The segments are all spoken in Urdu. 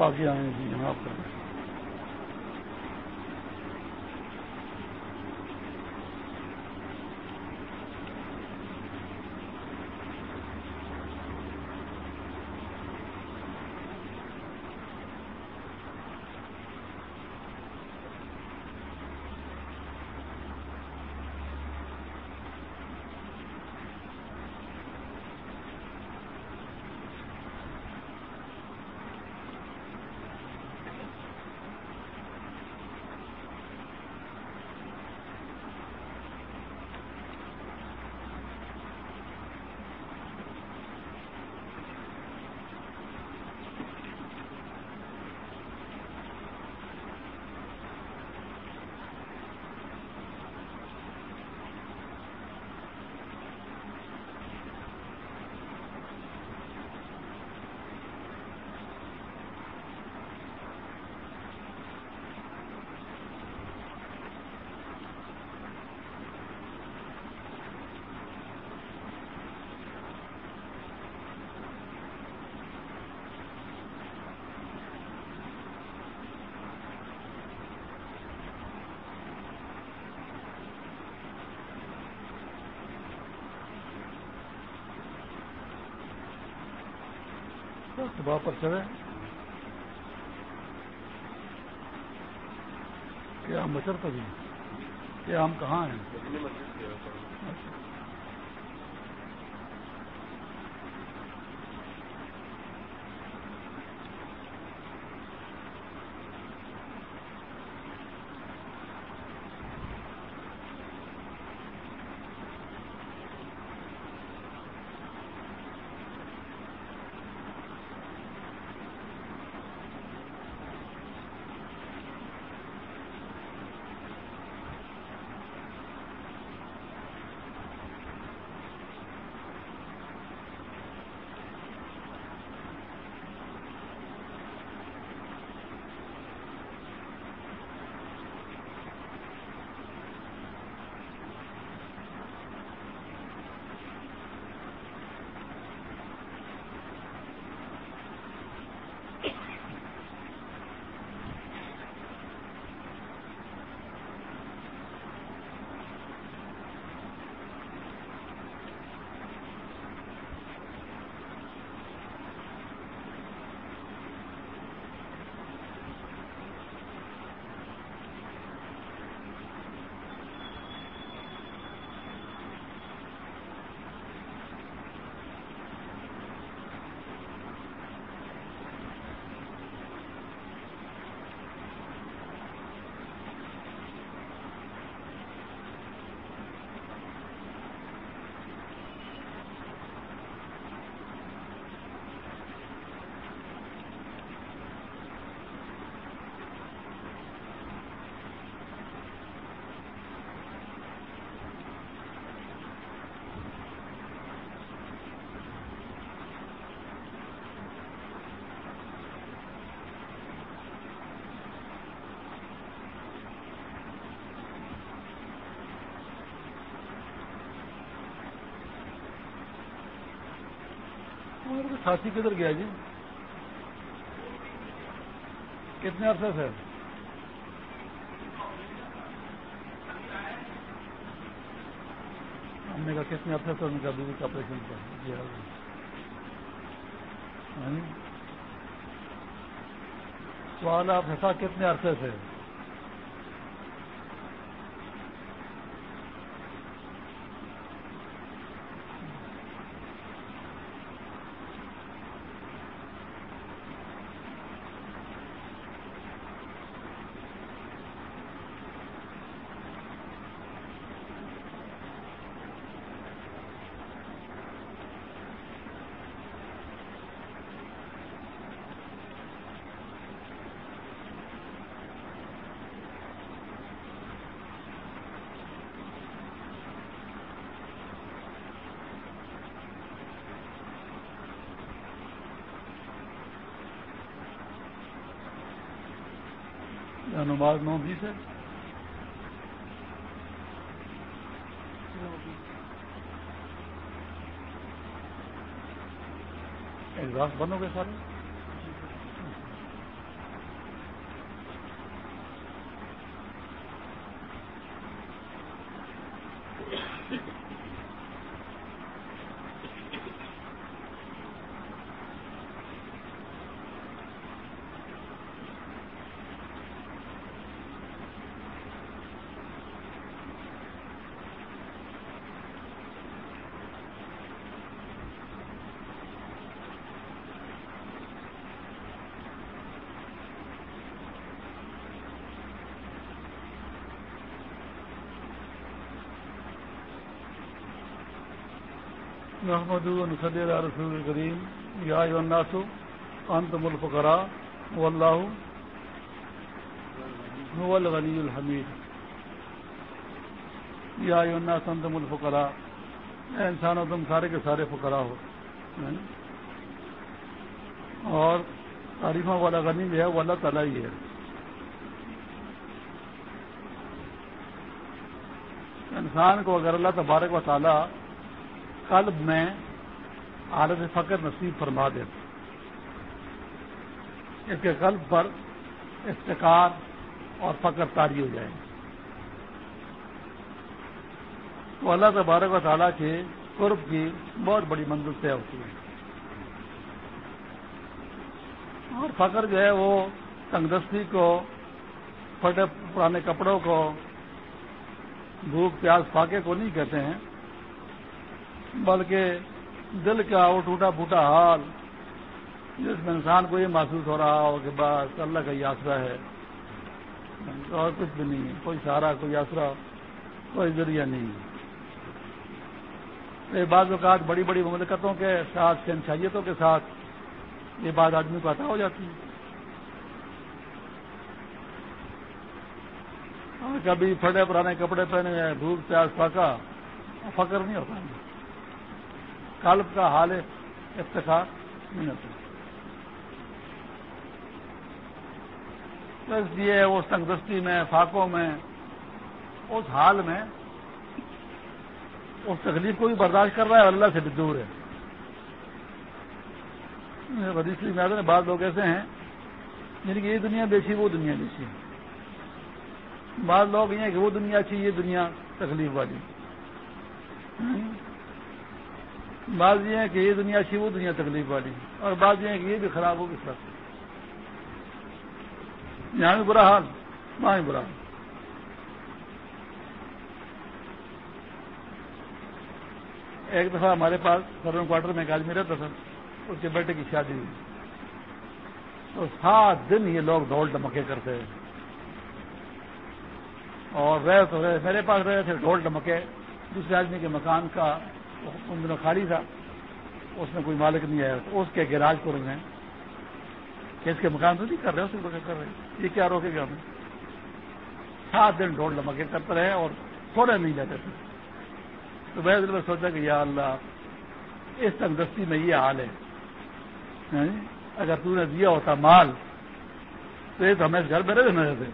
پاکی آئے جی یہاں پر صبح پر چڑھے۔ کیا ہم بچر بھی کیا ہم کہاں ہیں؟ ساتھی کدھر گیا جی۔ کتنے عرصے سے؟ ہم نے کہا کتنے عرصے سے؟ ان کا بیوی کا آپریشن کیا ہاں, جی۔ ہاں جی۔ سوال آپ ایسا کتنے عرصے سے؟ نماز نو ہے بند ہو گئے سارے محمد صلی اللہ رسول الکریم یا الناس انتم الفقراء. واللہ هو الغنی الحمید یا الناس انتم الفقراء. اے انسانوں تم سارے کے سارے فقراء ہو. اور تعریفوں والا غنی جو ہے، وہ اللہ تعالیٰ ہی ہے. انسان کو اگر اللہ تبارک و تعالیٰ قلب میں حالت فقر نصیب فرما دے اس کے قلب پر افتقار اور فقر تاری ہو جائے۔ تو اللہ تبارک و تعالیٰ کے قرب کی بہت بڑی منزل طے ہوتی ہے۔ اور فقر جو ہے وہ تنگدستی کو، پھٹے پرانے کپڑوں کو، بھوک پیاز فاقے کو نہیں کہتے ہیں۔ بلکہ دل کا وہ ٹوٹا پھوٹا حال جس میں انسان کو یہ محسوس ہو رہا ہو کہ بس اللہ کا یہ آسرا ہے۔ اور کچھ بھی نہیں ہے، کوئی سہارا، کوئی آسرا کوئی ذریعہ نہیں ہے۔ بعض اوقات بڑی بڑی مملکتوں کے ساتھ شنشائیتوں کے ساتھ یہ بات آدمی کو عطا ہو جاتی ہے۔ اور کبھی پھٹے پرانے کپڑے پہنے ہیں دھوپ پیاز پاکا فکر نہیں ہوتا۔ قلب کا حال افتخار نہیں ہوتا اس لیے اس تنگستی میں، فاقوں میں، اس حال میں اس تکلیف کو بھی برداشت کر رہا ہے اللہ سے بھی دور ہے۔ بدیشی میں بعض لوگ ایسے ہیں جن کی یہ دنیا بیچی وہ دنیا بیچی بعض لوگ یہ کہ وہ دنیا اچھی، یہ دنیا تکلیف والی۔ بعض یہ ہے کہ یہ دنیا اچھی وہ دنیا تکلیف والی اور بعض یہ ہے کہ یہ بھی خراب ہو بھی خراب یہاں بھی برا حال، وہاں بھی برا حال۔ ایک دفعہ ہمارے پاس سرون کوارٹر میں ایک آدمی رہتا تھا، اس کے بیٹے کی شادی ہوئی۔ تو سات دن یہ لوگ دوڑ ڈمکے کرتے ہیں۔ اور رہے تو رہے، میرے پاس رہے تھے ڈھول ڈمکے دوسرے آدمی کے مکان کا ان دنوں خالی تھا، اس میں کوئی مالک نہیں آیا۔ اس کے گراج کو رکھے کہ اس کے مکان تو نہیں کر رہے، اس کر رہے۔ یہ کیا روکے گا ہمیں؟ سات دن ڈھول لمکے کرتے رہے اور تھوڑے نہیں جاتے تھے۔ تو میں دل میں سوچا کہ یا اللہ، اس تندرستی میں یہ حال ہے۔ یعنی اگر تو نے دیا ہوتا مال، تو یہ تو ہمیں گھر میں رہے نہ رہتے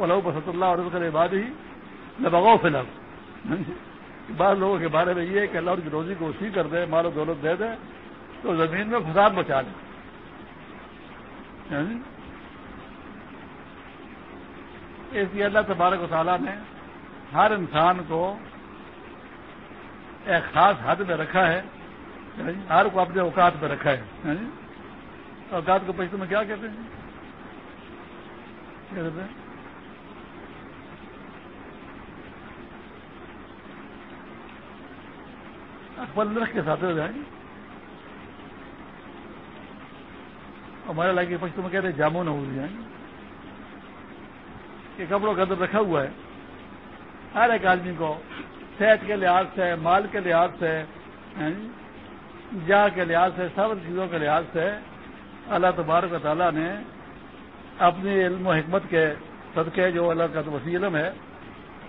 ہاں جی؟ بسط اللہ اور کرے بعد ہی میں بغاؤ فلم بعض لوگوں کے بارے میں یہ ہے کہ اللہ کی روزی کو اسی کر دے، مال و دولت دے دے، تو زمین میں فساد بچا لے۔ یعنی؟ اس لیے اللہ تبارک و تعالیٰ نے ہر انسان کو ایک خاص حد میں رکھا ہے یعنی ہر کو اپنے اوقات میں رکھا ہے۔ یعنی؟ اوقات کو پیسے میں کیا کہتے ہیں؟ کیا کہتے کے ساتھ ہو جائیں ہمارے علاقے پشتوں میں کہتے ہیں جامو نہ ہو جائیں کہ کپڑوں کا اندر رکھا ہوا ہے۔ ہر ایک آدمی کو صحت کے لحاظ سے، مال کے لحاظ سے جی؟ جا کے لحاظ سے، سب چیزوں کے لحاظ سے اللہ تبارک و تعالیٰ نے اپنی علم و حکمت کے صدقے، جو اللہ کا وسیع علم ہے،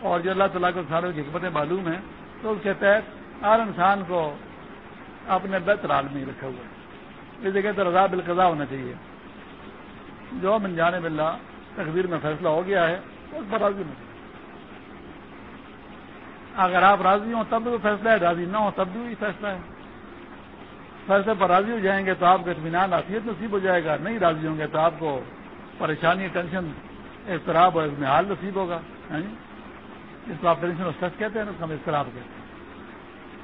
اور جو اللہ تعالیٰ کو سارے کی حکمتیں معلوم ہیں، تو اس کے تحت ہر انسان کو اپنے بہتر حال میں رکھا ہوا ہے۔ اس جگہ تو رضا بالقضا ہونا چاہیے۔ جو من جانے بلّہ تقدیر میں فیصلہ ہو گیا ہے، اس پر راضی نہیں اگر آپ راضی ہوں تب بھی فیصلہ ہے، راضی نہ ہو تب بھی وہی فیصلہ ہے۔ فیصلے پر راضی ہو جائیں گے تو آپ کو اطمینان آفیت نصیب ہو جائے گا۔ نہیں راضی ہوں گے تو آپ کو پریشانی، ٹینشن، اضطراب اور میں حال نصیب ہوگا۔ ہاں جی؟ اس کو آپ ٹینشن اور سچ کہتے ہیں، اس کو ہم اضطراب کہتے ہیں۔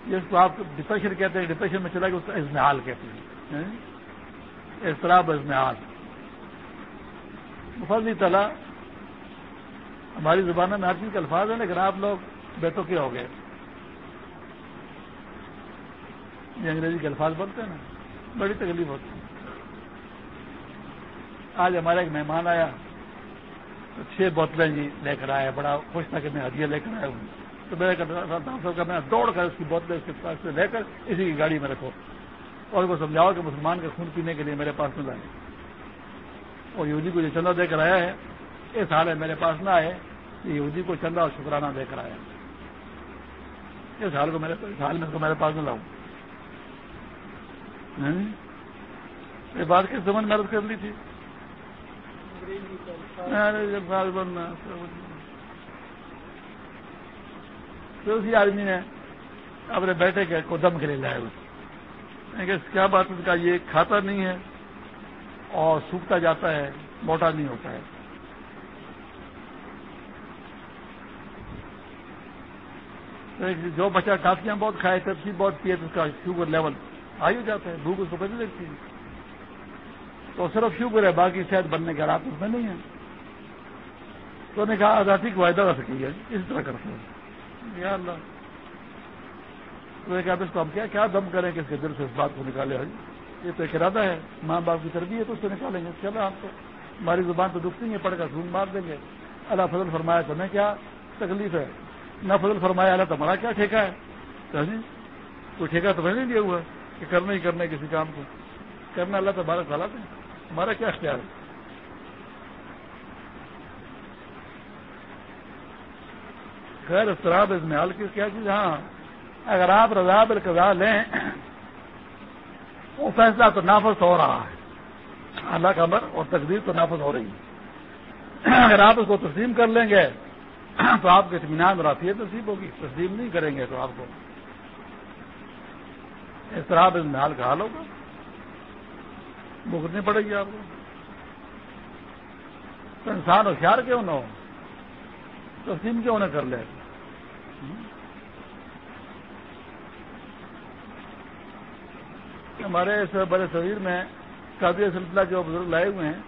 جس کو آپ ڈپریشن کہتے ہیں ڈپریشن میں چلا گیا، اس کو ازمحال کہتے ہیں۔ ہاں؟ جی؟ اضطراب ازمحال تعالیٰ، ہماری زبان میں ہر چیز کے الفاظ ہیں، لیکن آپ لوگ بیٹوں کے ہو گئے۔ یہ انگریزی کے الفاظ بولتے ہیں نا، بڑی تکلیف ہوتی ہے۔ آج ہمارا ایک مہمان آیا چھ بوتلیں جی لے کر آیا، بڑا خوش تھا کہ میں ہدیہ لے کر آیا ہوں۔ تو میرے کا میں دوڑ کر اس کی بوتلیں اس کے پاس سے لے کر اسی کی گاڑی میں رکھو۔ اور اس کو سمجھاؤ کہ مسلمان کا خون پینے کے لیے میرے پاس میں لائے اور یہودی کو جو چندہ دے کر آیا ہے، اس حال ہے میرے پاس نہ آئے یہودی کو چندہ اور شکرانہ دے کر آیا۔ اس حال کو میرے اس حال میں کو میرے پاس نہ لاؤں۔ ہاں جی؟ یہ بات کس زمن میں کر لی تھی؟ ہاں جی، تو اسی آدمی نے اپنے بیٹے کے کو دم کے لیے لایا کیا بات اس کا یہ کھاتا نہیں ہے اور سوکھتا جاتا ہے، موٹا نہیں ہوتا ہے۔ جو بچہ ٹافیاں بہت کھائے تب بہت پیے، تو اس کا شوگر لیول آئی ہو جاتا ہے۔ بھوک اس کو پہلے دیکھتی ہے تو صرف شوگر ہے، باقی صحت بننے کے حالات اس میں نہیں ہے تو نے کہا، آزادی کو وائدہ رکھ سکی ہے۔ اس طرح کرتے ہیں یا اللہ۔ تو نے اس کو ہم کیا کیا دم کریں کہ اس کے دل سے اس بات کو نکالے یہ تو ایک ارادہ ہے۔ ماں باپ کی تربیت ہے تو اس کو نکالیں گے۔ چلو آپ کو ہماری زبان تو دکھتی ہے پڑھ کر ڈھونڈ مار دیں گے۔ اللہ فضل فرمایا تو ہمیں کیا تکلیف ہے؟ نہ فضل فرمایا، اللہ تمہارا کیا ٹھیکہ ہے؟ ہاں جی کوئی ٹھیکہ تو میں نہیں لیا ہوا کہ کرنا ہی کرنا ہے کسی کام کو۔ کرنا اللہ تبارک حالات ہے ہمارا کیا اختیار ہے؟ خیر اضطراب اس میں حال کی کیا چیز؟ ہاں اگر آپ رضا بالقضا لیں، وہ فیصلہ تو نافذ ہو رہا ہے۔ اللہ کا امر اور تقدیر تو نافذ ہو رہی ہے۔ اگر آپ اس کو تسلیم کر لیں گے، تو آپ کے اطمینان اور رافیت نصیب ہوگی۔ تسلیم نہیں کریں گے تو آپ کو اس طرح اس کا حال ہوگا۔ بھگتنی پڑے گی آپ کو۔ تو انسان ہوشیار کیوں نہ ہو؟ تسلیم کیوں نہ کر لے؟ ہمارے اس بڑے شریر میں قادری سلسلہ جو بزرگ لائے ہوئے ہیں،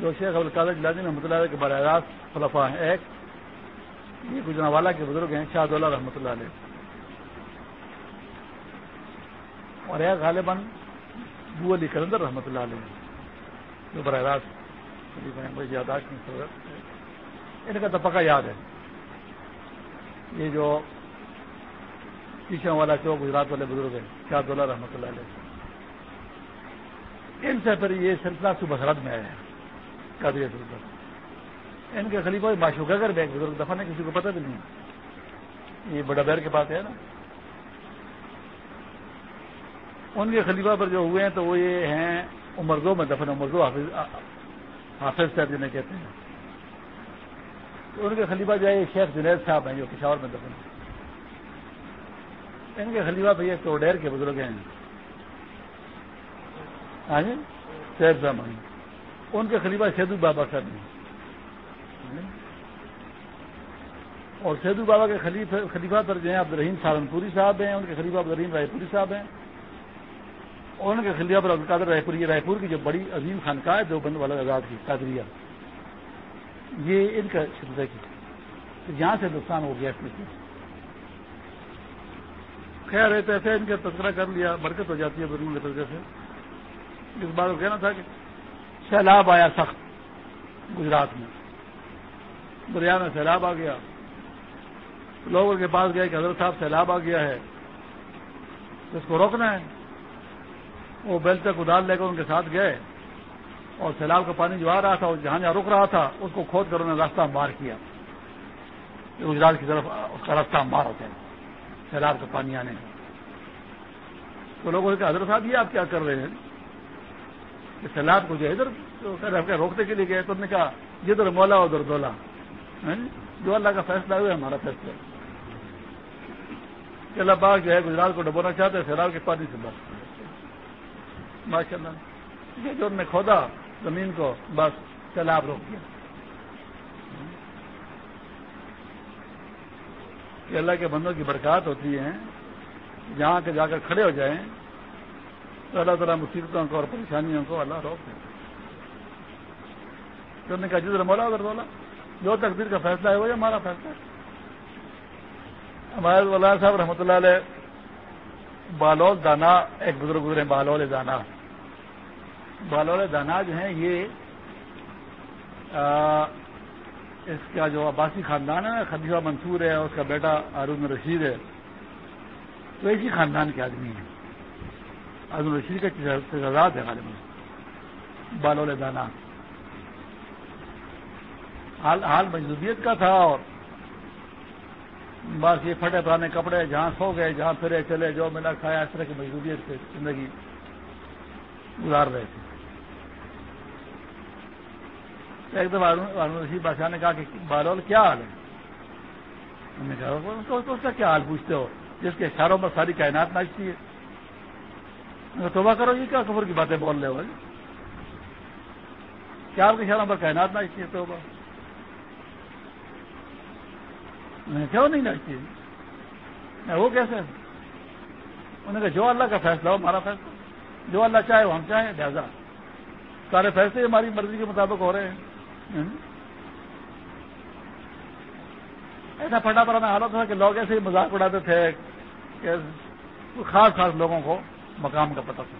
جو شیخ القادر جلادی رحمۃ اللہ کے براہ راست خلفا ہیں۔ ایک، یہ گجرا والا کے بزرگ ہیں شاہد اللہ رحمۃ اللہ علیہ۔ اور ایک غالباً بو علی کلندر رحمۃ اللہ علیہ جو براہ راست یاداشت میں ان کا تو پکا یاد ہے۔ یہ جو پیشوں والا چوک گجرات والے بزرگ ہیں شاہد اللہ رحمۃ اللہ علیہ۔ ان سے پھر یہ سلسلہ صبح سرد میں آیا ہے قادری سلسلہ ان کے خلیفہ معشوقہ کر بیگ بزرگ دفعہ نے کسی کو پتہ بھی نہیں یہ بڑا بیر کے پاس ہے نا۔ ان کے خلیفہ پر جو ہوئے ہیں تو وہ یہ ہیں عمردو میں دفن عمردو حافظ حافظ صاحب جنہیں کہتے ہیں۔ ان کے خلیفہ جو ہے شیخ جنید صاحب ہیں جو پشاور میں دفن ان کے خلیفہ بھیا توڈیر کے بزرگ ہیں۔ ہاں جی؟ صاحب ان کے خلیفہ سیدو بابا صاحب ہیں۔ اور سیدو بابا کے خلیفہ پر جو ہیں عبد الرحیم سہارنپوری صاحب ہیں، ان کے خلیفہ عبد الرحیم رائے پوری صاحب ہیں۔ اور ان کے خلیفہ پر القادر رائے پور یہ رائے پور کی جو بڑی عظیم خانقاہ ہے جو بند والا آزاد کی، قادریہ۔ یہ ان کا سلسلہ کی یہاں سے نقصان ہو گیا اس خیر رہتے ایسے ان کا تذکرہ کر لیا، برکت ہو جاتی ہے بدلوں کے طریقے سے۔ اس بات کو کہنا تھا کہ سیلاب آیا سخت گجرات میں۔ دریا میں سیلاب آ گیا۔ لوگوں کے پاس گئے کہ حضرت صاحب سیلاب آ گیا ہے۔ اس کو روکنا ہے۔ وہ بیل تک ادار لے کر ان کے ساتھ گئے۔ اور سیلاب کا پانی جو آ رہا تھا وہ جہاں جہاں رک رہا تھا، اس کو کھود کر انہوں نے راستہ مار کیا۔ گجرات کی طرف اس کا راستہ مار ہوتا ہے، سیلاب کا پانی آنے کا۔ تو لوگوں نے کہا، حضرت صاحب، یہ آپ کیا کر رہے ہیں؟ کہ سیلاب کو جو ہے ادھر روکنے کے لیے گئے۔ تو انہوں نے کہا جدھر مولا، ادھر دولا۔ جو اللہ کا فیصلہ ہوا ہمارا فیصلہ کہ اللہ باغ جو ہے گجرات کو ڈبونا چاہتے ہیں سیلاب کے پانی سے بس ماشاء اللہ جو انہوں نے کھودا زمین کو بس سیلاب روک دیا۔ کہ اللہ کے بندوں کی برکات ہوتی ہے جہاں کے جا کر کھڑے ہو جائیں، تو اللہ تعالیٰ مصیبتوں کو اور پریشانیوں کو اللہ روک دیتے تو نے کہا جی جدھر مولا ادھر بولا جو تقدیر کا فیصلہ ہے، وہی ہمارا فیصلہ ہے۔ ہمارے مولانا صاحب رحمۃ اللہ علیہ، بالول دانا، ایک بزرگ گزرے بالول دانا۔ بالول دانا جو ہیں، یہ اس کا جو عباسی خاندان ہے خدیفہ منصور ہے، اس کا بیٹا ارون رشید ہے، تو ایک ہی خاندان کے آدمی ہیں۔ ارون رشید کا تجازات ہے غالب بالول دانا۔ حال حال مجدوبیت کا تھا اور بس یہ پھٹے پرانے کپڑے، جہاں سو گئے، جہاں پھرے چلے، جو ملا کھایا، اس طرح کی مجبوریت سے زندگی گزار رہے تھے۔ ایک دفعہ رشید بادشاہ نے کہا کہ بالول کیا حال ہے؟ انہوں نے کہا، اس کا کیا حال پوچھتے ہو؟ جس کے اشاروں پر ساری کائنات ناچتی ہے۔ توبہ کرو، یہ کیا کفر کی باتیں بول رہے ہو کیا آپ کے اشاروں پر کائنات ناچتی ہے توبہ؟ کیوں نہیں ناچتی وہ کیسے؟ انہوں نے کہا، جو اللہ کا فیصلہ ہو، ہمارا فیصلہ۔ جو اللہ چاہے، وہ ہم چاہیں، لہذا۔ سارے فیصلے ہماری مرضی کے مطابق ہو رہے ہیں۔ ہاں؟ ایسا پھٹا پرانا حالت تھا کہ لوگ ایسے ہی مذاق اڑاتے تھے کہ خاص خاص لوگوں کو مقام کا پتہ تھا۔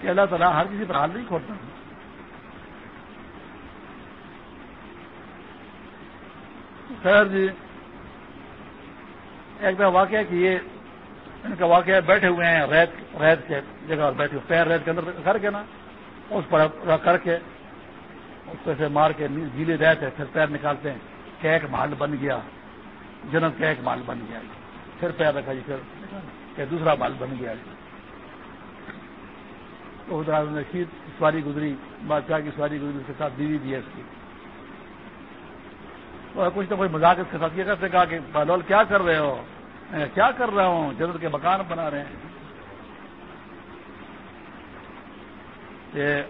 کہ اللہ تعالیٰ ہر کسی پر حال نہیں کھولتا۔ خیر جی ایک دفعہ واقعہ کہ یہ ان کا واقعہ بیٹھے ہوئے ہیں ریت ریت کے جگہ اور بیٹھے پیر ریت کے اندر کر کے نا۔ اس پر کر کے اس کو سے مار کے گیلے ریت ہے پھر پیر نکالتے ہیں۔ کہ ایک محل بن گیا۔ جنت کا ایک محل بن گیا۔ پھر پیر رکھا جی پھر کہ دوسرا محل بن گیا۔ جی تو شید سواری گزری۔ بادشاہ کی سواری گزری، اس کے ساتھ بیوی بھی ہے اس کی۔ کچھ نہ کوئی مذاق اس کے ساتھ یہ کرتے کہا کہ بہلول کیا کر رہے ہو؟ کیا کر رہا ہوں؟ جنت کے مکان بنا رہے ہیں۔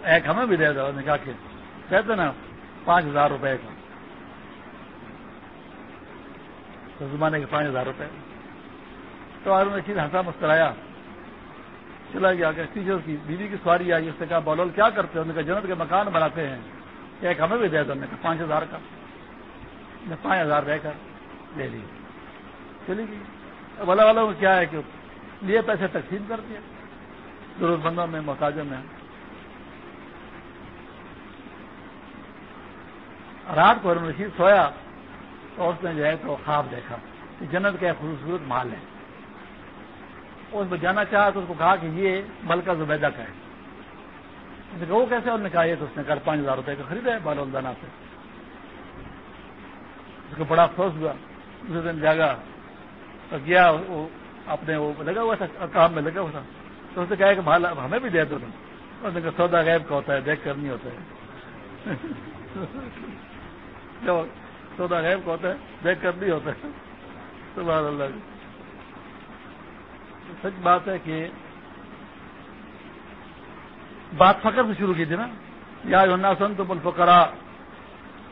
ایک ہمیں بھی دے دو نے کہا کہتے نا، پانچ ہزار روپے کا۔ زمانے کے پانچ ہزار روپے۔ تو آج نے چیز ہنسا مسکرایا۔ چلا گیا، کہ ٹیچر کی، بیوی کی سواری آئی، اس نے کہا، بولول، کیا کرتے ہیں کہا، جنت کے مکان بناتے ہیں۔ ایک ہمیں بھی دے دو کہا، پانچ ہزار کا۔ پانچ ہزار رہ کر لے لی۔ چلی گئی۔ بلا والوں کو کیا ہے کہ لیے پیسے تقسیم کر دیا ضرورت مندوں میں، محتاجوں میں۔ رات کو رشید سویا تو اس نے جو ہے تو خواب دیکھا کہ جنت کا خوبصورت مال ہے اس میں جانا چاہا تو اس کو کہا کہ یہ ملکہ زبیدہ کا ہے۔ وہ کیسے؟ انہوں نے کہا، یہ تو اس نے کر پانچ ہزار روپے کا خریدا ہے بالولدانہ سے اس کو بڑا افسوس ہوا۔ دوسرے دن جاگا تو گیا، وہ اپنے وہ لگا ہوا تھا، کام میں لگا ہوا تھا۔ تو اس نے کہا کہ بھال ہمیں بھی دے دو تم۔ اس نے کہا، سودا غیب کا ہوتا ہے، دیکھ کر نہیں ہوتا ہے۔ سودا غیب کا ہوتا ہے دیکھ کر نہیں ہوتا ہے۔ سبحان اللہ۔ سچ بات ہے کہ بات فخر سے شروع کی تھی نا۔ یا سن تو بل فکرا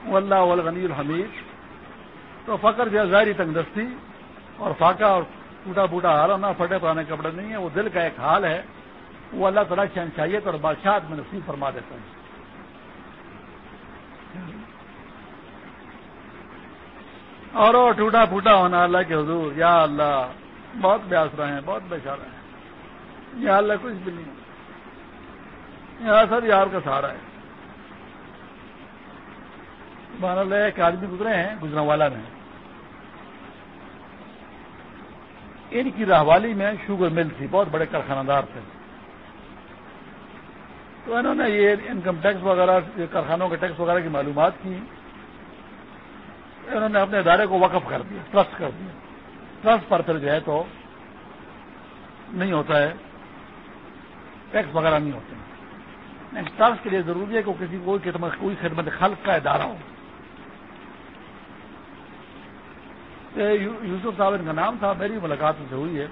اللہ غنی الحمید۔ تو فقر جو ہے ظاہری تنگ دستی اور فاقہ اور ٹوٹا بوٹا حال ہونا پھٹے پرانے کپڑے نہیں ہے وہ دل کا ایک حال ہے۔ وہ اللہ تعالیٰ شہنشائیت اور بادشاہ میں نصیب فرما دیتا ہے۔ اور وہ ٹوٹا پھوٹا ہونا اللہ کے حضور، یا اللہ، بہت بے آسرا ہیں، بہت بے شارا ہے یا اللہ، کچھ بھی نہیں۔ یہاں سب یار کا سہارا ہے۔ اللہ، ایک آدمی گزرے ہیں گزرا والا میں۔ ان کی رہوالی میں شوگر مل تھی، بہت بڑے کارخانہ دار تھے۔ تو انہوں نے یہ انکم ٹیکس وغیرہ کارخانوں کے ٹیکس وغیرہ کی معلومات کی۔ انہوں نے اپنے ادارے کو وقف کر دیا، ٹرسٹ کر دیا۔ ٹرسٹ پر پھر جو ہے تو نہیں ہوتا ہے، ٹیکس وغیرہ نہیں ہوتے ٹرسٹ کے لیے ضروری ہے کہ کسی کوئی خدمت کوئی خدمت خلق کا ادارہ ہو۔ یوسف صاحب، ان کا نام تھا، میری ملاقات سے ہوئی ہے۔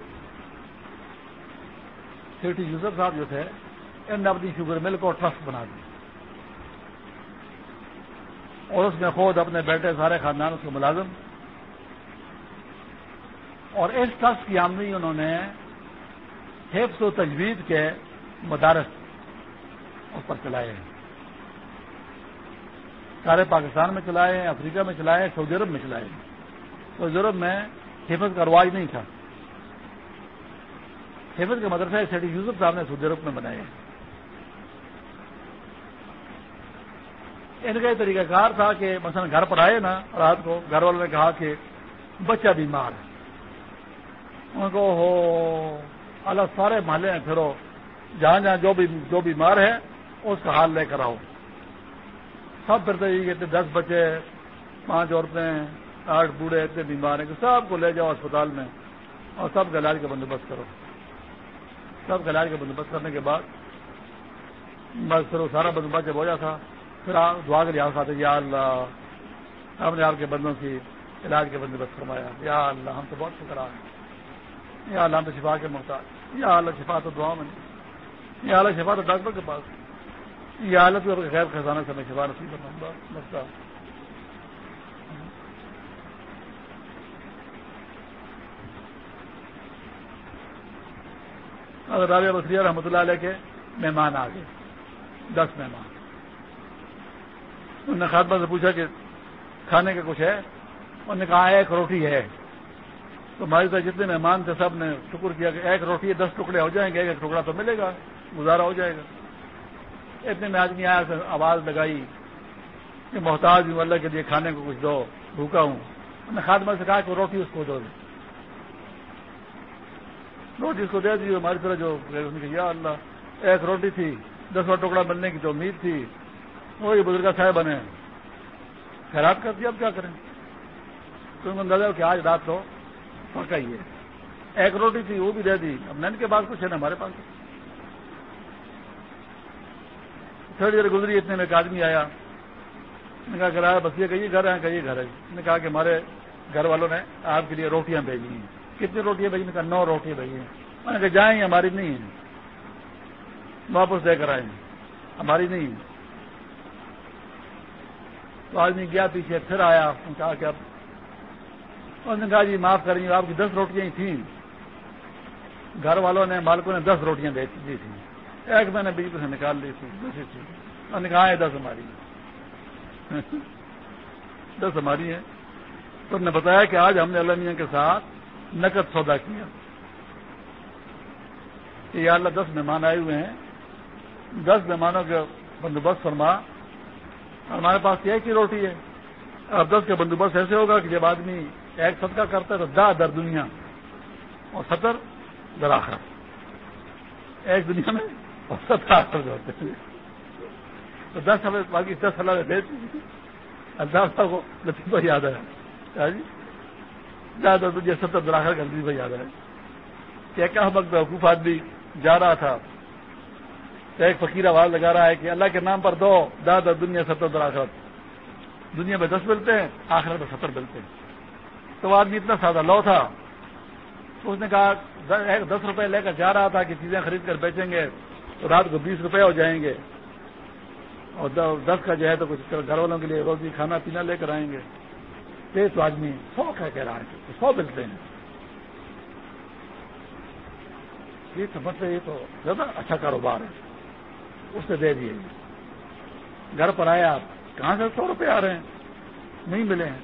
سیٹھی یوسف صاحب جو تھے، ان نے اپنی شوگر مل کو ٹرسٹ بنا دیا۔ اور اس میں خود اپنے بیٹے سارے خاندان اس کے ملازم اور اس ٹرسٹ کی آمدنی انہوں نے حفظ و تجوید کے مدارس اس پر چلائے ہیں۔ سارے پاکستان میں چلائے ہیں، افریقہ میں چلائے سعودی عرب میں چلائے سعودی عرب میں حفظ کا رواج نہیں تھا۔ حفظ کے مدرسہ سیٹی یوسف صاحب نے سعودی عرب میں بنائے ہیں۔ ان کا یہ طریقہ کار تھا کہ مثلا گھر پر آئے نا، رات کو گھر والوں نے کہا کہ بچہ بیمار ہے۔ ان کو ہو اللہ سارے محلے ہیں پھرو، جہاں جہاں جو بھی جو بیمار ہے، اس کا حال لے کر آؤ۔ سب پھرتے ہی کہتے دس بچے، پانچ عورتیں، آٹھ بوڑھے، اتنے بیمار ہیں کہ سب کو لے جاؤ اسپتال میں اور سب کا علاج کا بندوبست کرو۔ سب کا علاج کا بندوبست کرنے کے بعد بس پھر وہ سارا بندوبست جب ہو جاتا تھا پھر دعا کے لحاظ آتے یا اللہ ہم نے آپ کے بندوں کی علاج کے بندوبست فرمایا۔ یا اللہ، ہم تو بہت شکر آئے یا اللہ، ہم تو شفا کے محتاج یا اللہ، شفا تو دعا میں یا اللہ، شفا تو ڈاکٹر کے پاس یہ حالت غیر خزانہ سے میں شفا نصیب کرنا مسئلہ اگر رابعہ بصری رحمۃ اللہ علیہ کے مہمان آ گئے دس مہمان۔ انہوں نے خاتمہ سے پوچھا کہ کھانے کا کچھ ہے؟ انہوں نے کہا ایک روٹی ہے۔ تو ہمارے ساتھ جتنے مہمان تھے، سب نے شکر کیا کہ ایک روٹی ہے، دس ٹکڑے ہو جائیں گے، ایک ٹکڑا تو ملے گا، گزارا ہو جائے گا۔ اتنے میں آدمی آیا آواز لگائی کہ محتاج ہوں، اللہ کے لیے کھانے کو کچھ دو، بھوکا ہوں۔ انہوں نے خاتمہ سے کہا کہ روٹی اس کو دو۔ روٹی اس کو دے دی ہماری طرح جو یا اللہ، ایک روٹی تھی، دسواں ٹکڑا ملنے کی تو امید تھی۔ وہی بزرگا صاحب بنے خیرات کر دیا، اب کیا کریں؟ تم اندازہ کہ آج رات تو پکا ہی ہے ایک روٹی تھی، وہ بھی دے دی۔ اب نین کے بعد کچھ ہے نا ہمارے پاس؟ تھوڑی دیر گزری، اتنے میں ایک آدمی آیا۔ نے کہا کرایہ بس یہ کہیے گھر ہے کہیے گھر ہے۔ نے کہا کہ ہمارے گھر والوں نے آپ کے لیے روٹیاں بھیجی ہیں۔ کتنی روٹیاں بھیجی؟ نے کہا، نو روٹیاں بھیجی ہیں۔ میں نے کہا، جائیں، ہماری نہیں ہیں۔ واپس دے کر آئیں ہماری نہیں ہے تو آدمی گیا پیچھے پھر آیا کہا کہ اب انہوں نے کہا جی معاف کریں آپ کی دس روٹیاں ہی تھیں۔ گھر والوں نے مالکوں نے دس روٹیاں دی تھیں۔ ایک میں نے بیچ سے نکال لی تھی۔ دوسری تھی انہوں نے کہا ہے دس ہماری دس ہماری ہے تو نے بتایا کہ آج ہم نے اللہ میاں کے ساتھ نقد سودا کیا۔ کہ اللہ دس مہمان آئے ہوئے ہیں۔ دس مہمانوں کا بندوبست فرما۔ ہمارے پاس ایک ہی روٹی ہے۔ اب دس کا بندوبست ایسے ہوگا کہ جب آدمی ایک صدقہ کرتا ہے تو دا در دنیا اور ستر در آخر ایک دنیا میں اور ستر آخر جو ہوتے ہیں۔ تو دس ہمیں باقی دس اللہ دے اللہ صاحب کو لطیفہ یاد ہے۔ ہاں جی؟ زیادہ دنیا، ستر در آخر کا لطیفہ یاد ہے۔ کہ کیا وقت حقوف آدمی جا رہا تھا۔ ایک فقیر آواز لگا رہا ہے کہ اللہ کے نام پر دو دادا دنیا ستر در دنیا میں دس ملتے ہیں، آخرت میں ستر ملتے ہیں۔ تو آدمی اتنا سادہ لو تھا۔ تو اس نے کہا، دس روپے لے کر جا رہا تھا کہ چیزیں خرید کر بیچیں گے، تو رات کو بیس روپے ہو جائیں گے۔ اور دس کا جو ہے تو کچھ گھر والوں کے لیے روزی، کھانا پینا لے کر آئیں گے۔ تو آدمی سو کہہ کہہ رہا ہے سو ملتے ہیں۔ یہ سمجھتے مطلب یہ تو زیادہ اچھا کاروبار ہے۔ اس نے دے دیے۔ گھر پر آیا کہاں سے سو روپے آ رہے ہیں؟ نہیں ملے ہیں۔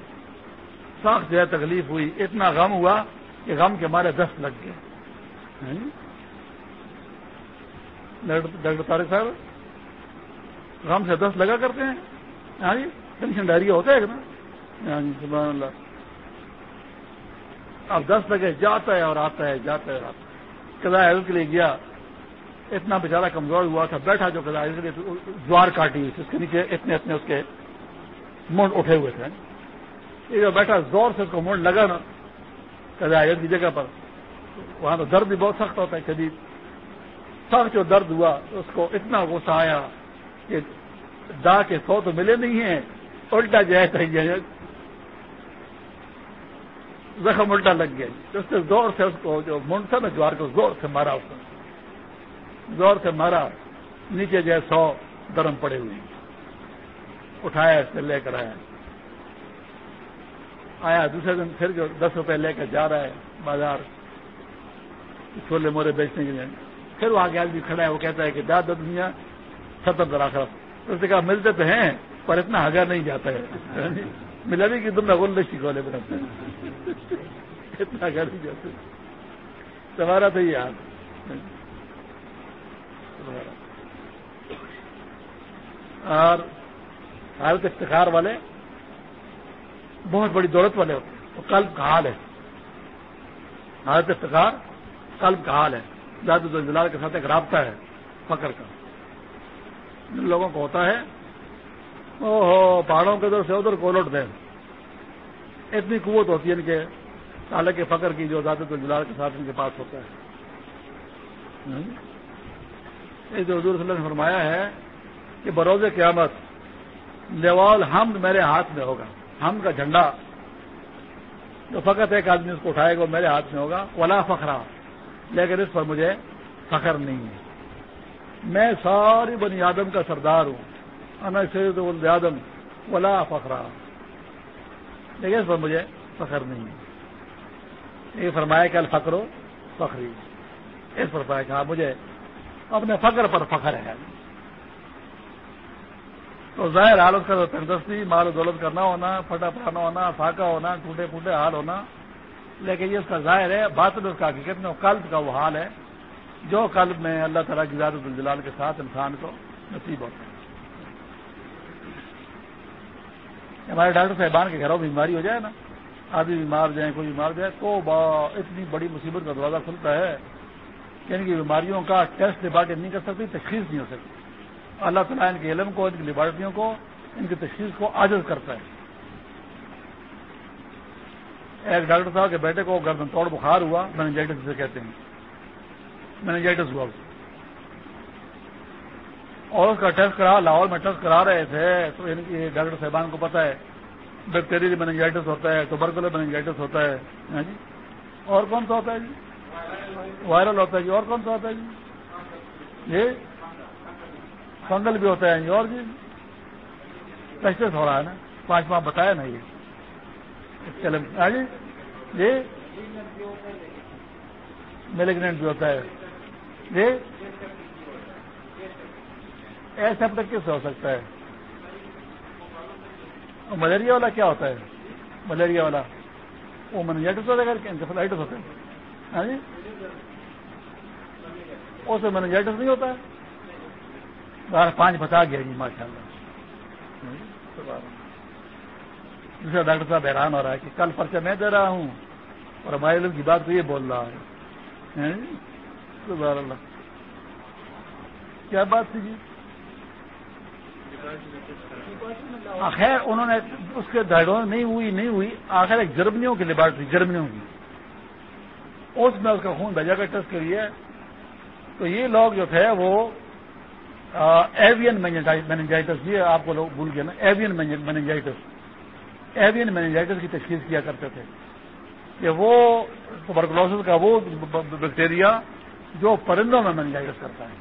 ساخ جو ہے تکلیف ہوئی۔ اتنا غم ہوا کہ غم کے مارے دست لگ گئے۔ ہاں جی؟ ڈاکٹر طارق صاحب، غم سے دست لگا کرتے ہیں۔ ہاں جی؟ ٹینشن ڈائریا ہوتا ہے نا ہاں جی سبحان اللہ۔ اب دست لگے، جاتا ہے اور آتا ہے، جاتا ہے اور آتا ہے۔ کدا ہیلتھ کے لیے گیا۔ اتنا بیچارہ کمزور ہوا تھا، بیٹھا جو جوار کاٹی، اس کے نیچے اتنے اتنے اس کے مونڈ اٹھے ہوئے تھے۔ یہ جو بیٹھا زور سے اس کو مونڈ لگا نا کدائی کی جگہ پر، وہاں تو درد بھی بہت سخت ہوتا ہے، شدید۔ سخت جو درد ہوا، اس کو اتنا غصہ آیا کہ دا کے سو تو ملے نہیں ہیں، الٹا جائے زخم الٹا لگ گیا۔ اس سے زور سے اس کو جو منڈ تھا نا، جوار کو زور سے مارا اس نے۔ زور سے مارا، نیچے جو ہے سو درم پڑے ہوئے اٹھایا، اس سے لے کر آیا۔ آیا دوسرے دن، پھر جو دس روپے لے کر جا رہا ہے بازار چھولے مورے بیچنے کے لیے۔ پھر وہاں آدمی کھڑا ہے، وہ کہتا ہے کہ داد دنیا ستر دراخر اس نے کہا، ملتے تو ہیں، پر اتنا ہگا نہیں جاتا ہے۔ ملا نہیں کہ تم نے گول لشی کھولے بناتے اتنا ہگا نہیں جاتا۔ تمہارا تو یہ حال۔ اور حالت افتخار والے بہت بڑی دولت والے ہوتے ہیں، وہ قلب کا حال ہے۔ حالت افتخار قلب کا حال ہے۔ داد جلال کے ساتھ ایک رابطہ ہے فکر کا۔ جن لوگوں کو ہوتا ہے او ہو پہاڑوں کے ادھر سے ادھر کو لوٹ دیں اتنی قوت ہوتی ہے ان کے تالے کے فکر کی جو زیادہ جلال کے ساتھ ان کے پاس ہوتا ہے۔ یہ جو حضور صلی اللہ نے فرمایا ہے کہ بروز قیامت لیوال حمد میرے ہاتھ میں ہوگا، ہم کا جھنڈا۔ جو فقط ایک آدمی اس کو اٹھائے گا میرے ہاتھ میں ہوگا۔ ولا فخرا، لیکن اس پر مجھے فخر نہیں ہے۔ میں ساری بنی آدم کا سردار ہوں۔ انا سید آدم، ولا فخرا۔ لیکن اس پر مجھے فخر نہیں ہے۔ یہ فرمایا کہ الفقر فخری۔ اس پر پایا کہا ہاں، مجھے اپنے فخر پر فخر ہے۔ تو ظاہر حال اس کا تندرستی، مال و دولت کرنا ہونا، پھٹا پھانا ہونا فاقا ہونا، ٹوٹے پھوٹے حال ہونا۔ لیکن یہ اس کا ظاہر ہے بات میں اس کا حقیقت میں قلب کا وہ حال ہے، جو قلب میں اللہ تعالیٰ کی زیادہ الجلال کے ساتھ انسان کو نصیب ہوتا ہے۔ ہمارے ڈاکٹر صاحبان کے گھروں میں بیماری ہو جائے نا، آدمی بیمار جائیں، کوئی بیمار جائے، تو با اتنی بڑی مصیبت کا دروازہ کھلتا ہے یعنی ان کی بیماریوں کا ٹیسٹ لیبارٹری نہیں کر سکتی، تشخیص نہیں ہو سکتی۔ اللہ تعالیٰ ان کے علم کو، ان کی لیبارٹریوں کو، ان کی تشخیص کو عاجز کرتا ہے۔ ایک ڈاکٹر صاحب کے بیٹے کو گردن توڑ بخار ہوا مینجائٹس جسے کہتے ہیں۔ مینجائٹس ہوا۔ اور اس کا ٹیسٹ کرا، لاہور میں ٹیسٹ کرا رہے تھے۔ تو یعنی ان کی ڈاکٹر صاحبان کو پتا ہے بیکٹیریل میننجائٹس ہوتا ہے ٹوبرکل میننجائٹس ہوتا ہے۔ ہاں جی؟ اور کون سا ہوتا ہے جی؟ وائرل ہوتا ہے جی اور کون سا ہوتا ہے جی؟ یہ فنگل بھی ہوتا ہے اور جی۔ پیسٹس ہو رہا ہے نا، پانچ ماہ بتایا نا یہ ہاں جی میلیگنٹ بھی ہوتا ہے۔ جی ایسے اب تک کس ہو سکتا ہے؟ ملیریا والا کیا ہوتا ہے؟ ملیریا والا۔ وہ منجائٹس ہوتا ہے انکفلائٹس ہوتا ہے ہاں جی اسے منجائٹس نہیں ہوتا ہے؟ پانچ بتا گیا جی ماشاء اللہ دوسرا ڈاکٹر صاحب حیران ہو رہا ہے کہ کل پرچہ میں دے رہا ہوں اور ہمارے لوگ کی بات تو یہ بول رہا ہے۔ اللہ۔ کیا بات تھی جی؟ آخر انہوں نے اس کے ڈائگنوز نہیں ہوئی نہیں ہوئی۔ آخر ایک جرمنیوں کی لیبارٹری، جرمنیوں کی۔ اس میں اس کا خون بھیجا کر ٹیسٹ کریے۔ تو یہ لوگ جو تھے وہ ایوین میننجائٹس یہ آپ کو لوگ بھول گئے نا، ایوین میننجائٹس ایوین میننجائٹس کی تشخیص کیا کرتے تھے کہ وہ ٹوبرکلوسس کا وہ بیکٹیریا جو پرندوں میں میننجائٹس کرتا ہے،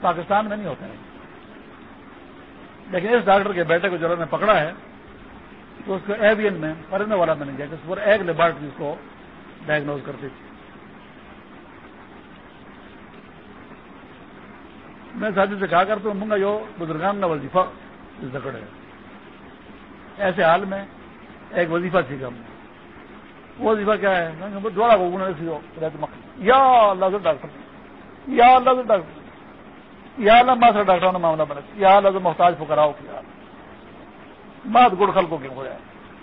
پاکستان میں نہیں ہوتا ہے۔ لیکن اس ڈاکٹر کے بیٹے کو جو نے پکڑا ہے، تو اس کو ایوین میں پرندوں والا میننجائٹس وہ ایک لیبارٹری اس کو ڈائگنوز کرتی تھی میں ساتھی سے کہا کرتا ہوں منگا جو بزرگان کا وظیفہ زکڑ ہے۔ ایسے حال میں ایک وظیفہ سیکھا ہم وہ وظیفہ کیا ہے؟ دوڑا کو یا اللہ سے ڈاکٹر۔ یا اللہ سے ڈاکٹر۔ یا اللہ ماں سے ڈاکٹروں نے معاملہ بنا۔ یا اللہ سے محتاج پکڑاؤ کیا مات گڑ خل کو کیوں ہو ہوا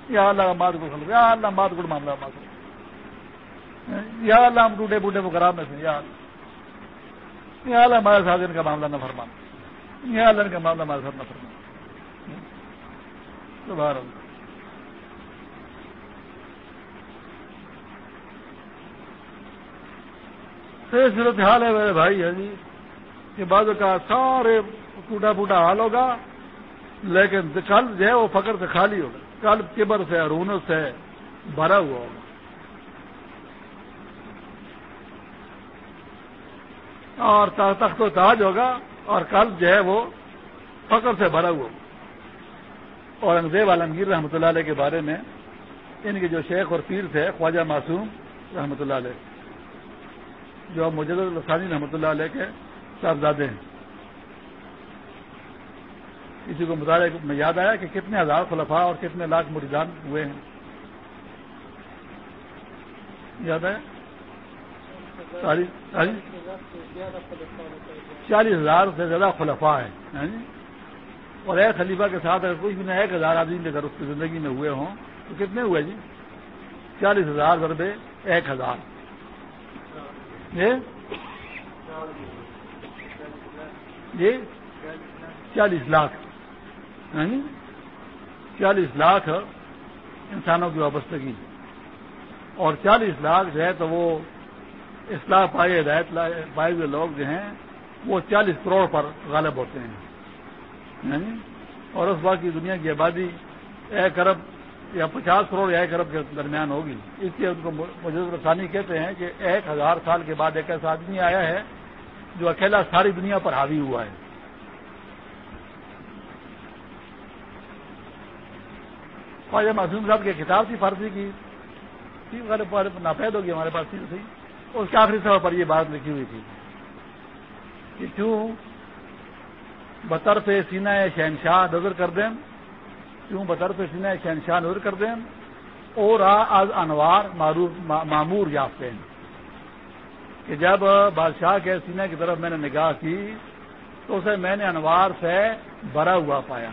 یا اللہ مات گڑ خل یا اللہ مات گڑ معاملہ مات یا اللہ ہم ٹوٹے بوٹے پکڑا میں سے۔ یا اللہ۔ یہ ہمارے ساتھ ان کا معاملہ نہ فرما۔ یہ ان کا معاملہ ہمارے ساتھ نہ فرما۔ صورت حال ہے میرے بھائی ہے جی۔ کہ بعض کا سارے ٹوٹا پوٹا حال ہوگا، لیکن کل جو ہے وہ فکر سے خالی ہوگا۔ کل کبر سے رونت سے بھرا ہوا ہوگا۔ اور تخت و تاج ہوگا اور کل جو ہے وہ فخر سے بھرا ہوا اور انگزیب عالمگیر رحمۃ اللہ علیہ کے بارے میں ان کے جو شیخ اور پیر تھے، خواجہ معصوم رحمۃ اللہ علیہ، جو مجد السانی رحمۃ اللہ علیہ کے صاحبزادے ہیں۔ کسی کو مطالعے میں یاد آیا کہ کتنے ہزار خلفاء اور کتنے لاکھ مریدان ہوئے ہیں۔ یاد ہے چالیس ہزار سے زیادہ خلفاء ہیں جی؟ اور ایک خلیفہ کے ساتھ اگر کچھ بھی نہ ایک ہزار آدمی اگر اس کی زندگی میں ہوئے ہوں، تو کتنے ہوئے جی؟ چالیس ہزار ضربے ایک ہزار۔ یہ؟ چالیس لاکھ۔ جی؟ چالیس لاکھ انسانوں کی وابستگی۔ اور چالیس لاکھ جو ہے تو وہ اصلاح پائے، ہدایت پائے ہوئے لوگ جو ہیں، وہ چالیس کروڑ پر غالب ہوتے ہیں۔ یعنی اور اس وقت کی دنیا کی آبادی ایک ارب یا پچاس کروڑ یا ایک ارب کے درمیان ہوگی۔ اس لیے ان کو مجھے رسانی کہتے ہیں کہ ایک ہزار سال کے بعد ایک ایسا آدمی آیا ہے جو اکیلا ساری دنیا پر حاوی ہوا ہے۔ خواجہ معصوم صاحب کی کتاب تھی فارسی کی ناپید ہوگی ہمارے پاس تھی اس کے آخری سفر پر یہ بات لکھی ہوئی تھی کہ کیوں بطر سے سینہ شہنشاہ نظر کر دیں، کیوں بطر سے سینہ شہنشاہ نظر کر دیں اور آز انوار معمور یافتے ہیں۔ کہ جب بادشاہ کے سینہ کی طرف میں نے نگاہ کی تو اسے میں نے انوار سے بھرا ہوا پایا۔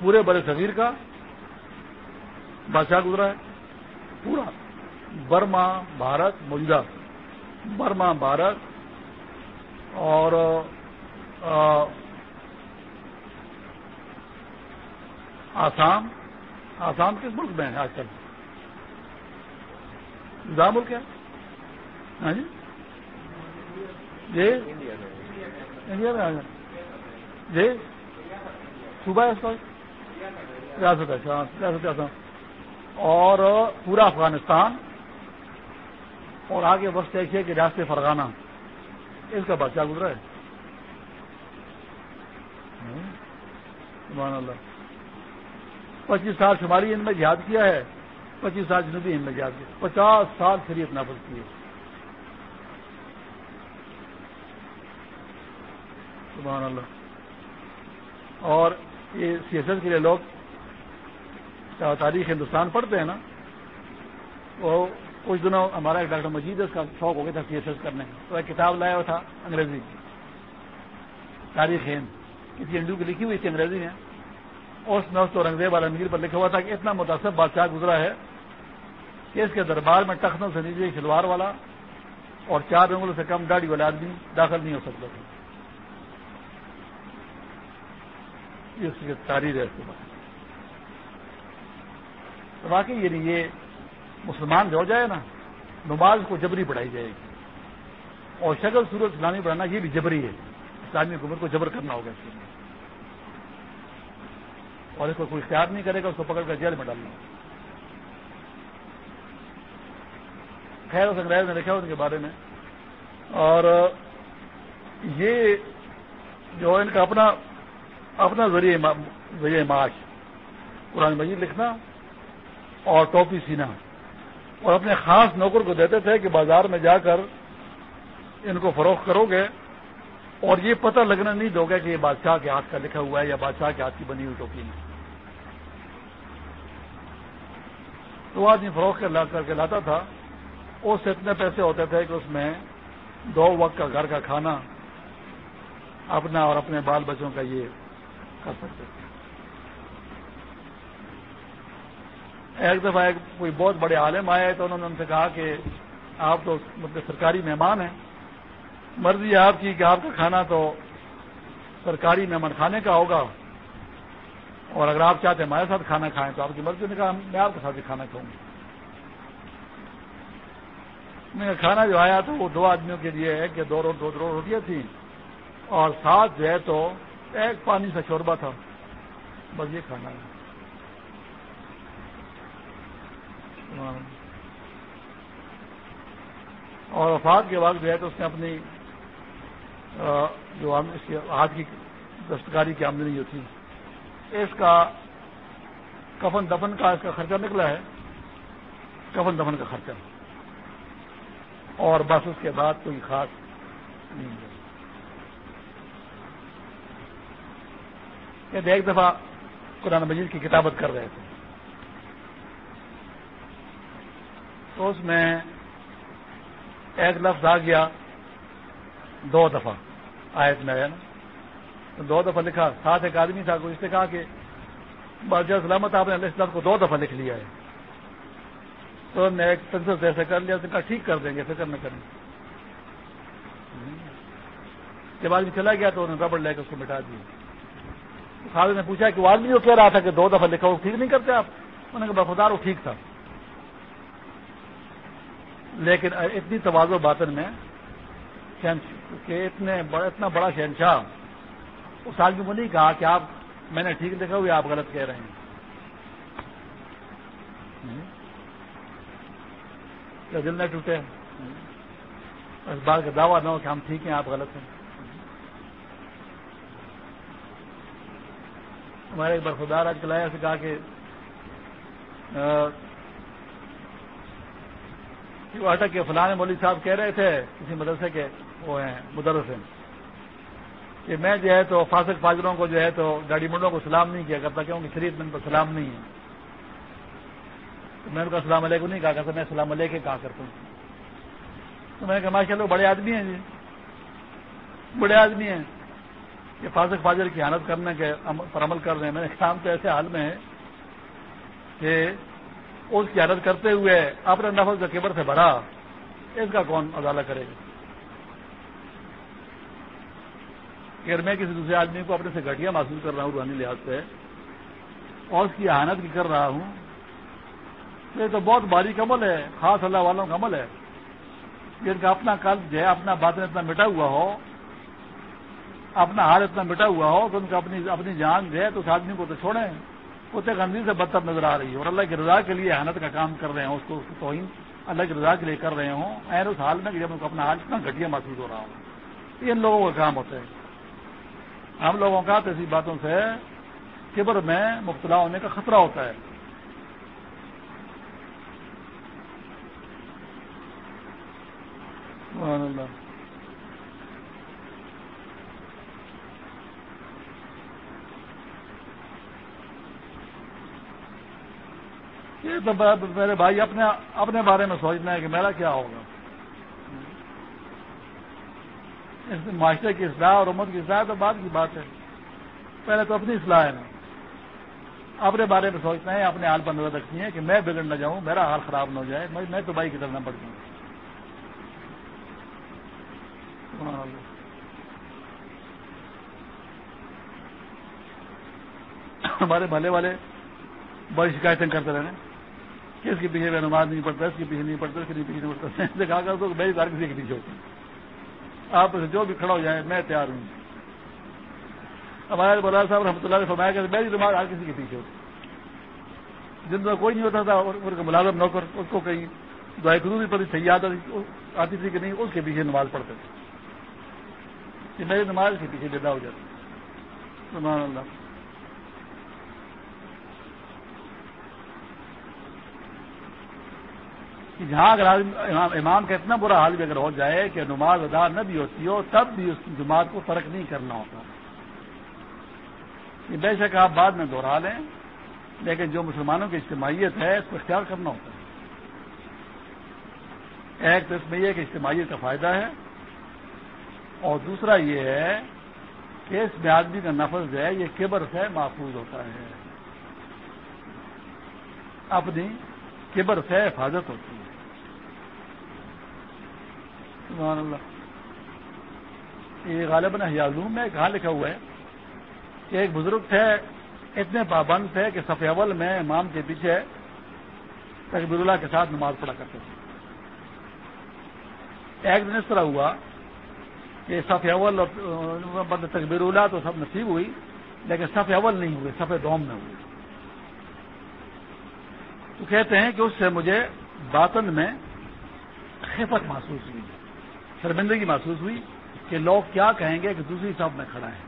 پورے بڑے صغیر کا بادشاہ گزرا ہے۔ پورا۔ برما بھارت موجودہ۔ برما بھارت۔ اور آسام۔ آسام کس ملک میں ہے آج کل؟ جدا ملک ہے۔ ہاں جی۔ جی۔ انڈیا میں۔ جی۔ صوبہ ہے اس ریاست ریاست آسام اور پورا افغانستان۔ اور آگے وسط ایشیا کے ریاست فرغانہ۔ اس کا بادشاہ گزرا ہے؟ اللہ۔ پچیس سال شمالی ان میں یاد کیا ہے۔ پچیس سال جنوبی ان میں یاد کیا پچاس سال شریعت نافذ کی ہے۔ سبحان اللہ۔ اور یہ سیاست کے لیے لوگ تاریخ ہندوستان پڑھتے ہیں نا، وہ کچھ دنوں ہمارا ایک ڈاکٹر مجید اس کا شوق ہو گیا تھا سی ایس ایس کرنے تو ایک کتاب لایا ہوا تھا انگریزی کی، تاریخ ہند کسی ہندو کی لکھی ہوئی تھی انگریزی میں اس میں اس اورنگزیب والا میر پر لکھا ہوا تھا کہ اتنا متاثر بادشاہ گزرا ہے کہ اس کے دربار میں تختوں سے نیچے شلوار والا اور چار انگلوں سے کم داڑھی والا آدمی داخل نہیں ہو سکتا تھا یہ اس کی تاریخ ہے اس کے بعد تو واقعی یعنی یہ مسلمان جو ہو جائے نا، نماز کو جبری پڑھائی جائے گی۔ اور شکل صورت اسلامی پڑھانا یہ بھی جبری ہے۔ اسلامی حکومت کو جبر کرنا ہوگا اس کے اور اس کو کوئی اختیار نہیں کرے گا، اس کو پکڑ کر جیل میں ڈالنا۔ خیر، اس انگریز نے لکھا ان کے بارے میں۔ اور یہ جو ان کا اپنا اپنا ذریعہ ذریعہ معاش۔ قرآن مجید لکھنا اور ٹوپی سینا۔ اور اپنے خاص نوکر کو دیتے تھے کہ بازار میں جا کر ان کو فروخت کرو گے اور یہ پتہ لگنا نہیں دو گے کہ یہ بادشاہ کے ہاتھ کا لکھا ہوا ہے یا بادشاہ کے ہاتھ کی بنی ہوئی ٹوپی ہے تو آدمی فروخت کر کے لاتا تھا۔ اس سے اتنے پیسے ہوتے تھے کہ اس میں دو وقت کا گھر کا کھانا، اپنا اور اپنے بال بچوں کا یہ کر سکتے تھے ایک دفعہ ایک کوئی بہت بڑے عالم آئے تو انہوں نے ان سے کہا کہ آپ تو مطلب سرکاری مہمان ہیں۔ مرضی ہے آپ کی کہ آپ کا کھانا تو سرکاری مہمان کھانے کا ہوگا۔ اور اگر آپ چاہتے ہیں ہمارے ساتھ کھانا کھائیں تو آپ کی مرضی نے کہا، میں آپ کے ساتھ ہی کھانا کھاؤں گا۔ میں کھانا جو آیا تو وہ دو آدمیوں کے لیے ایک یا دو دو دو روٹیاں تھیں۔ اور ساتھ جو ہے تو ایک پانی سے شوربہ تھا۔ بس یہ کھانا ہے۔ اور وفات کے بعد جو ہے تو اس نے اپنی جو اس کے ہاتھ کی دستکاری کی آمدنی ہوتی ہے اس کا کفن دفن کا اس کا خرچہ نکلا ہے۔ کفن دفن کا خرچہ۔ اور بس اس کے بعد کوئی خاص نہیں ہے۔ ایک دفعہ قرآن مجید کی کتابت کر رہے تھے۔ تو اس میں ایک لفظ آ گیا، دو دفعہ۔ آیت میں آیا نا۔ تو دو دفعہ لکھا، ساتھ ایک آدمی تھا، اس نے کہا کہ بادشاہ سلامت آپ نے اللہ کو دو دفعہ لکھ لیا ہے۔ تو نے ایک پنسل ایسے کر لیا کہا ٹھیک کر دیں گے، فکر نہ کریں۔ جب آدمی چلا گیا تو انہوں نے ربڑ لے کے اس کو مٹا دیا۔ خالد نے پوچھا کہ وہ آدمی جو کہہ رہا تھا کہ دو دفعہ لکھا، وہ ٹھیک نہیں کرتے آپ؟ انہوں نے کہا بفدار وہ ٹھیک تھا۔ لیکن اتنی توازو باطن میں کہ اتنے اتنا بڑا شہنشاہ، اس آدمی کو نہیں کہا کہ آپ، میں نے ٹھیک لکھا ہوئے آپ غلط کہہ رہے ہیں۔ کیا دل نہ ٹوٹے؟ اس بات کا دعویٰ نہ ہو کہ ہم ٹھیک ہیں، آپ غلط ہیں۔ ہمارے ایک برفدار آج کلایا سے کہا کہ اٹک کے فلاں مولوی صاحب کہہ رہے تھے کسی مدرسے کے، وہ ہیں مدرسے کہ میں جو ہے تو فاسق فاجروں کو جو ہے تو گاڑی منڈوں کو سلام نہیں کیا کرتا، کیونکہ شریف میں ان کو سلام نہیں ہے۔ تو میں ان کا السلام علیکم نہیں کہا کرتا، میں السلام علیکم کہا کرتا ہوں۔ تو میں نے کہا ماشاء اللہ بڑے آدمی ہیں جی۔ بڑے آدمی ہیں۔ کہ فاسق فاجر کی حالت کرنے کے پر عمل کر رہے ہیں۔ میرے کام تو ایسے حال میں ہے کہ اس کی حالت کرتے ہوئے اپنے نفل کا کیبر سے بھرا، اس کا کون ازالہ کرے گا؟ اگر میں کسی دوسرے آدمی کو اپنے سے گھٹیا محسوس کر رہا ہوں روحانی لحاظ سے اور اس کی احانت بھی کر رہا ہوں، تو یہ تو بہت باریک عمل ہے، خاص اللہ والوں کا عمل ہے۔ جن کا اپنا قلب جو ہے، اپنا باتیں اتنا مٹا ہوا ہو اپنا ہار اتنا مٹا ہوا ہو کہ ان کا اپنی اپنی جان جو ہے تو اس آدمی کو تو چھوڑیں۔ کتے گندی سے بدتر نظر آ رہی ہے اور اللہ کی رضا کے لیے احانت کا کام کر رہے ہیں اس کو توہین اللہ کی رضا کے لیے کر رہے ہوں۔ این اس حال میں کہ جب ان کو اپنا حال اتنا گھٹیا محسوس ہو رہا ہوں ان لوگوں کا کام ہوتا ہے۔ ہم لوگوں کا تو ایسی باتوں سے کبر میں مبتلا ہونے کا خطرہ ہوتا ہے۔ یہ تو میرے بھائی اپنے اپنے بارے میں سوچنا ہے کہ میرا کیا ہوگا۔ اس معاشرے کی اصلاح اور امت کی اصلاح تو بعد کی بات ہے۔ پہلے تو اپنی اصلاح ہے۔ اپنے بارے میں سوچنا ہے، اپنے حال پر نظر رکھنی ہے کہ میں بگڑ نہ جاؤں، میرا حال خراب نہ ہو جائے، میں تو بھائی کی طرح نہ پڑ جاؤں۔ ہمارے بھلے والے بڑی شکایتیں کرتے رہے کہ اس کے پیچھے میں نماز نہیں پڑتا اس کے پیچھے نہیں پڑتا اس کے نہیں پیچھے نہیں پڑتا کہا کر تو میری بار کسی کے پیچھے ہوتی آپ سے جو بھی کھڑا ہو جائے میں تیار ہوں۔ ہمارے بولا صاحب رحمۃ اللہ نے فرمایا کہ میری نماز ہر کسی کے پیچھے ہوتی جن میں کوئی نہیں ہوتا تھا ان کا ملازم نوکر اس کو کہیں دعائیں بھی پڑی صحیح آتی تھی کہ نہیں، اس کے پیچھے نماز پڑھتے تھے۔ میری نماز کے پیچھے جدا ہو جاتی سبحان اللہ۔ کہ جہاں اگر امام کا اتنا برا حال بھی اگر ہو جائے کہ نماز ادا نہ بھی ہوتی ہو، تب بھی اس جماعت کو فرق نہیں کرنا ہوتا۔ یہ بے شک آپ بعد میں دوہرا لیں، لیکن جو مسلمانوں کی اجتماعیت ہے، اس کو اختیار کرنا ہوتا ہے۔ ایک تو اس میں یہ کہ اجتماعیت کا فائدہ ہے، اور دوسرا یہ ہے کہ اس میں آدمی کا نفذ ہے، یہ کبر سے محفوظ ہوتا ہے۔ اپنی کبر سے حفاظت ہوتی ہے۔ سبحان اللہ۔ یہ غالباً حیالوم میں کہاں لکھا ہوا ہے کہ ایک بزرگ تھے، اتنے پابند تھے کہ صف اول میں امام کے پیچھے تقبیر اللہ کے ساتھ نماز پڑھا کرتے تھے۔ ایک دن اس طرح ہوا کہ صف اول تقبیر اللہ تو سب نصیب ہوئی، لیکن صف اول نہیں ہوئے صف دوم میں ہوئے۔ تو کہتے ہیں کہ اس سے مجھے باطن میں خفت محسوس ہوئی۔ شرمندگی محسوس ہوئی کہ لوگ کیا کہیں گے کہ دوسری صف میں کھڑا ہے۔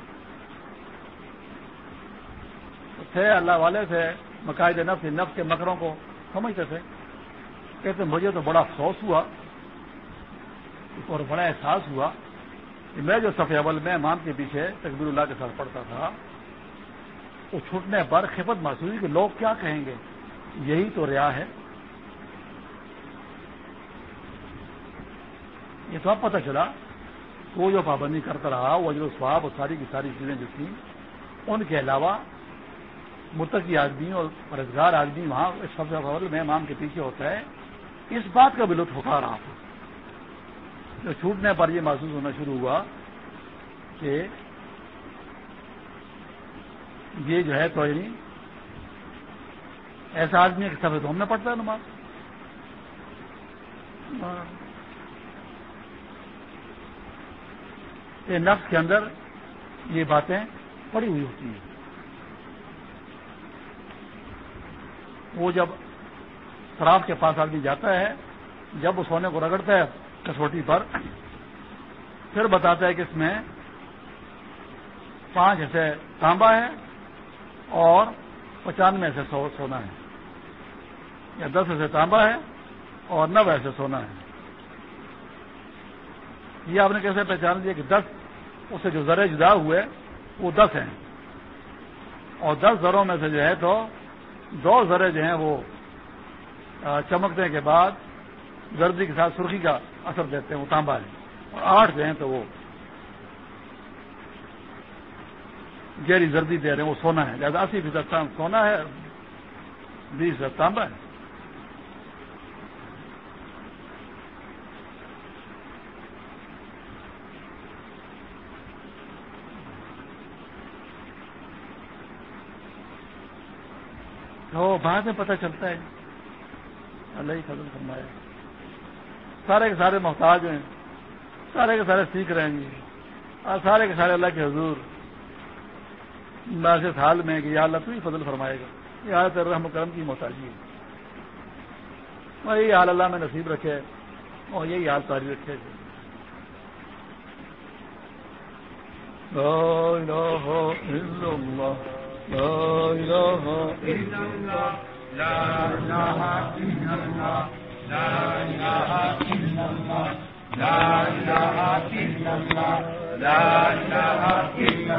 تھے اللہ والے تھے، مقاعد نفس نفس کے مکروں کو سمجھتے تھے۔ کہتے، مجھے تو بڑا افسوس ہوا، اور بڑا احساس ہوا کہ میں جو صفحے اول میں امام کے پیچھے تقبیر اللہ کے ساتھ پڑھتا تھا، وہ چھوٹنے پر خفت محسوس کہ لوگ کیا کہیں گے۔ یہی تو ریا ہے۔ یہ تو اب پتہ چلا وہ جو پابندی کرتا رہا، وہ جو سواب اور ساری کی ساری چیزیں جو تھیں، ان کے علاوہ متقی آدمی اور پرزگار آدمی وہاں اس سب سے اول میں امام کے پیچھے ہوتا ہے، اس بات کا بھی لطف اٹھا رہا تھا۔ جو چھوٹنے پر یہ محسوس ہونا شروع ہوا کہ یہ جو ہے تو یعنی ایسا آدمی ہے کہ سب تو ہم نے پڑتا ہے نماز۔ یہ نفس کے اندر یہ باتیں پڑی ہوئی ہوتی ہیں۔ وہ جب شراب کے پاس آدمی جاتا ہے، جب وہ سونے کو رگڑتا ہے کسوٹی پر، پھر بتاتا ہے کہ اس میں پانچ ایسے تانبا ہے اور پچانوے ایسے سو سونا ہے، یا دس ایسے تانبا ہے اور نو ایسے سونا ہے۔ یہ آپ نے کیسے پہچان دیا کہ دس اس سے جو ذرے جدا ہوئے، وہ دس ہیں۔ اور دس زروں میں سے جو ہے تو دو ذرے جو ہیں وہ چمکنے کے بعد زردی کے ساتھ سرخی کا اثر دیتے ہیں، وہ تانبا ہے اور آٹھ جو ہیں تو وہ گہری زردی دے رہے ہیں، وہ سونا ہے۔ لہٰذا اسی فیصد سونا ہے، بیس فیصد تانبا ہے۔ تو بعد میں پتہ چلتا ہے۔ اللہ ہی فضل فرمایا سارے کے سارے محتاج ہیں۔ سارے کے سارے سیکھ رہے ہیں جی۔ اور سارے کے سارے اللہ کے حضور۔ ناسک حال میں کہ یا اللہ تو ہی فضل فرمائے گا۔ یہ حالت رحم کرم کی محتاجی ہے۔ وہی حال اللہ میں نصیب رکھے۔ اور یہی حال تاری رکھے۔ لا لا إله إلا الله. لا إله إلا الله. لا إله إلا الله. لا إله إلا الله. لا إله إلا